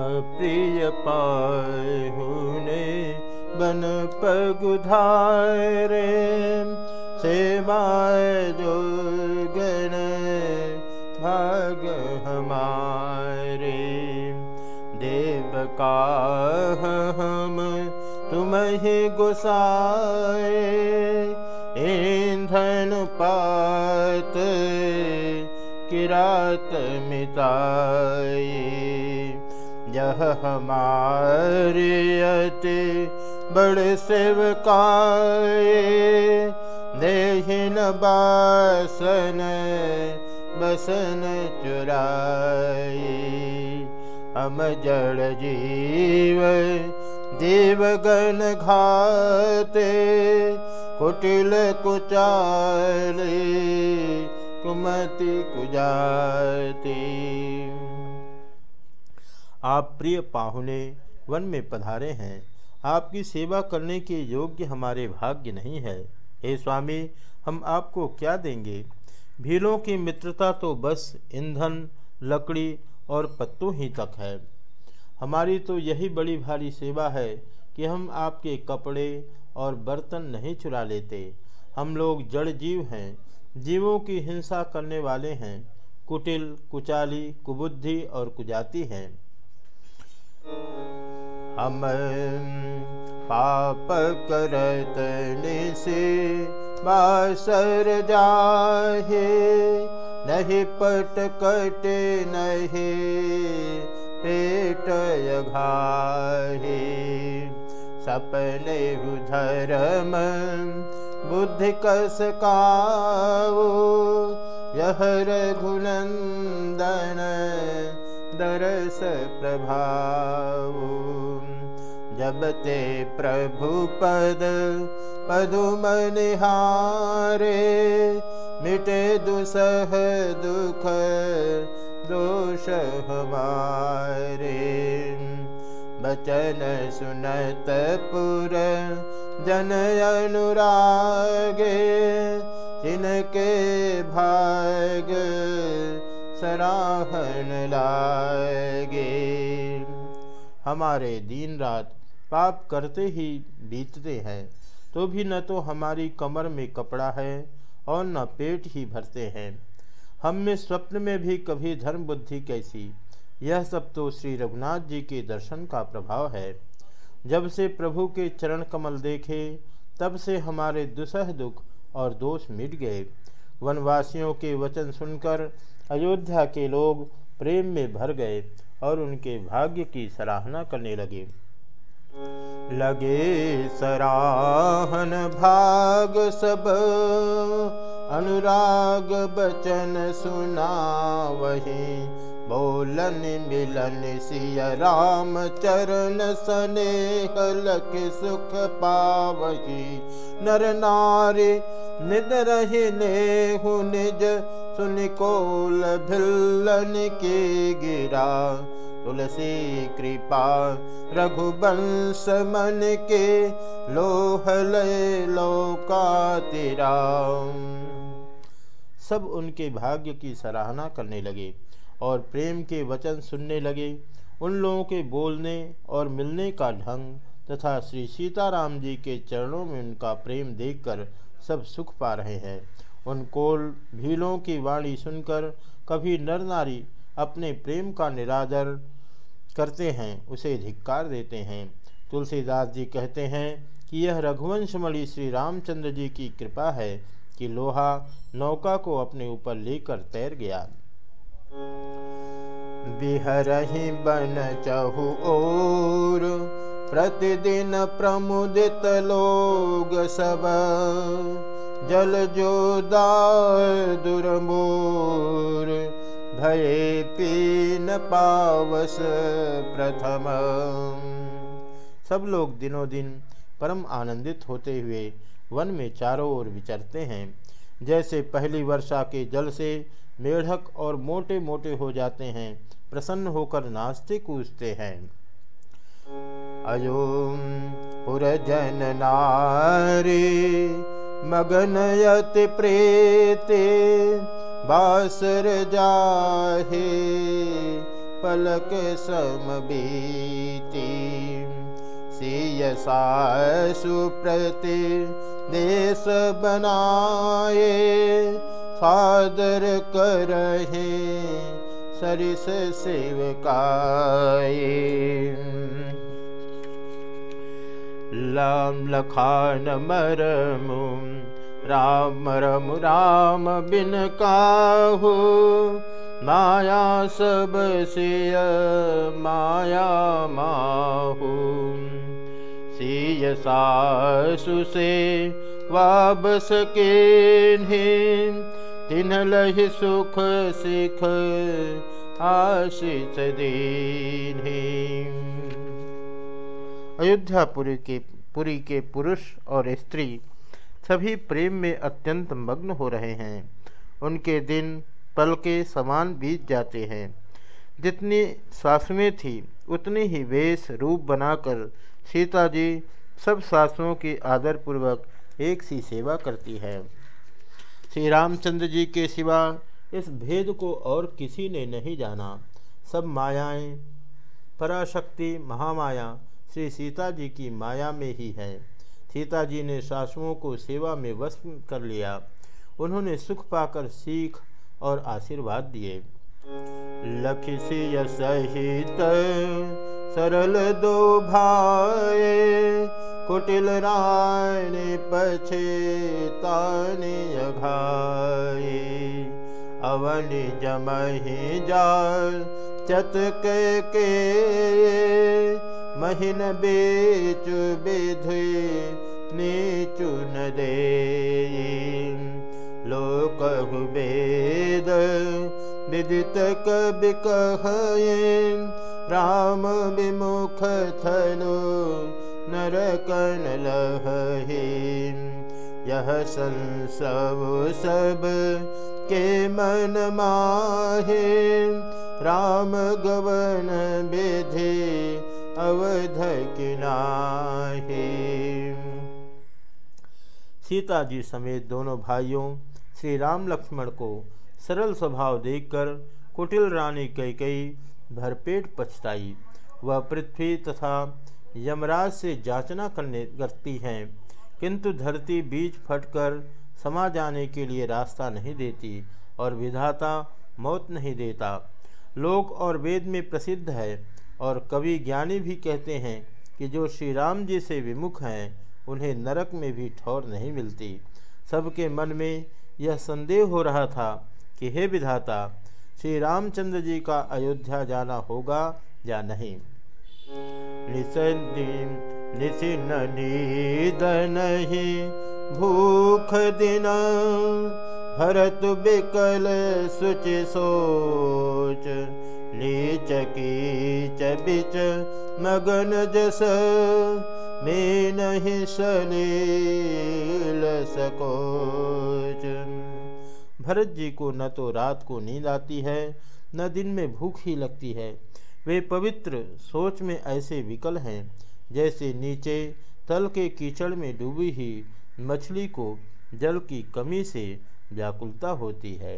प्रिय पगुधारे सेवाय जो गण भाग हमारे। देव का हम तुम ही गुसाए ईंधन पात किरात मिताए यह हमारे अति बड़ सेवकाए देहिन बासन बसन चुराए। हम जड़ जीव देवगण घाते कुटिल कुचाले कुमति कुजाते आप प्रिय पाहुने, वन में पधारे हैं। आपकी सेवा करने के योग्य हमारे भाग्य नहीं है। हे स्वामी, हम आपको क्या देंगे? भीलों की मित्रता तो बस ईंधन, लकड़ी और पत्तों ही तक है। हमारी तो यही बड़ी भारी सेवा है कि हम आपके कपड़े और बर्तन नहीं चुरा लेते। हम लोग जड़ जीव हैं, जीवों की हिंसा करने वाले हैं। कुटिल, कुचाली, कुबुद्धि और कुजाति हैं। हम पाप करत से बासर जाहे, नहीं पट कट नहीं, पेट घाहे सपने धर्म बुद्धि कस काओ, यह रघुनंदन प्रभाव जब ते प्रभु पद पदुम निहारे मिटे दुसह दुख दोष हमारे बचन सुनत पुर जन अनुरागे जिनके भाग सराहन लागे। हमारे दिन रात पाप करते ही बीतते हैं तो भी न तो हमारी कमर में कपड़ा है और न पेट ही भरते हैं। हम में स्वप्न में भी कभी धर्म बुद्धि कैसी, यह सब तो श्री रघुनाथ जी के दर्शन का प्रभाव है। जब से प्रभु के चरण कमल देखे, तब से हमारे दुसह दुख और दोष मिट गए। वनवासियों के वचन सुनकर अयोध्या के लोग प्रेम में भर गए और उनके भाग्य की सराहना करने लगे। लगे सराहन भाग सब, अनुराग बचन सुना वही बोलन मिलन सिय राम चरण सने लख सुख पावही। नर नारी निद रही नेहु निज सुनिकोल भिल्लन के गिरा। तुलसी कृपा रघुवंश मन के लोहल लोका तिरा। सब उनके भाग्य की सराहना करने लगे। और प्रेम के वचन सुनने लगे। उन लोगों के बोलने और मिलने का ढंग तथा श्री सीताराम जी के चरणों में उनका प्रेम देखकर सब सुख पा रहे हैं। उन कोल भीलों की वाणी सुनकर कभी नर नारी अपने प्रेम का निरादर करते हैं, उसे धिक्कार देते हैं। तुलसीदास जी कहते हैं कि यह रघुवंशमणि श्री रामचंद्र जी की कृपा है कि लोहा नौका को अपने ऊपर लेकर तैर गया। बिहरही बन चहु और प्रतिदिन प्रमुदित लोग सब। जल जो दुर्मोर, भये पीन पावस प्रथम। सब लोग दिनों दिन परम आनंदित होते हुए वन में चारों ओर विचरते हैं। जैसे पहली वर्षा के जल से मेढक और मोटे मोटे हो जाते हैं, प्रसन्न होकर नाचते कूदते हैं। अयो पुरजन नारी, मगनयत प्रेते, बासर जाहे, पलक समबीती सीयसा सुप्रति, देश बनाए फादर करहे, सरिस सेवकाए। लाम लखान मरमु, राम रम राम बिन काहू। माया सब सिय, माया माहू। सिय सासु से वाबस के तिन लहि सुख सिख आशिष दीन अयोध्यापुरी के, पुरी के पुरुष और स्त्री सभी प्रेम में अत्यंत मग्न हो रहे हैं। उनके दिन पल के समान बीत जाते हैं। जितनी सासुएँ थी, उतनी ही वेश रूप बनाकर सीता जी सब सासुओं की आदरपूर्वक एक सी सेवा करती है। श्री रामचंद्र जी के सिवा इस भेद को और किसी ने नहीं जाना। सब मायाएँ, पराशक्ति, महामाया श्री सीता जी की माया में ही है। सीता जी ने सासुओं को सेवा में वश कर लिया। उन्होंने सुख पाकर सीख और आशीर्वाद दिए। सहित सरल दो भाई कुटिल राय पछे ताने अघाए अवनि जमहि जाल चतक के महिन बेच विधि नीचु न दे। लोक वेद विदित कवि कहे। राम विमुख थलो नरकन लहे यह संसव सब के मन माहे। राम गवन विधि अवध सीता जी समेत दोनों भाइयों श्री राम लक्ष्मण को सरल स्वभाव देखकर कुटिल रानी कई कई भरपेट पछताई। वह पृथ्वी तथा यमराज से जांचना करने करती हैं, किंतु धरती बीज फटकर समा जाने के लिए रास्ता नहीं देती और विधाता मौत नहीं देता। लोक और वेद में प्रसिद्ध है और कवि ज्ञानी भी कहते हैं कि जो श्री राम जी से विमुख हैं, उन्हें नरक में भी ठौर नहीं मिलती। सबके मन में यह संदेह हो रहा था कि हे विधाता श्री रामचंद्र जी का अयोध्या जाना होगा या नहीं? निसिन नीद नहीं भूख दिन। भरत बिकल सुचि सोच, नीच कीच बिच मगन जस। में नहीं सलील सकोच। भरत जी को न तो रात को नींद आती है, न दिन में भूख ही लगती है। वे पवित्र सोच में ऐसे विकल हैं, जैसे नीचे तल के कीचड़ में डूबी ही मछली को जल की कमी से व्याकुलता होती है।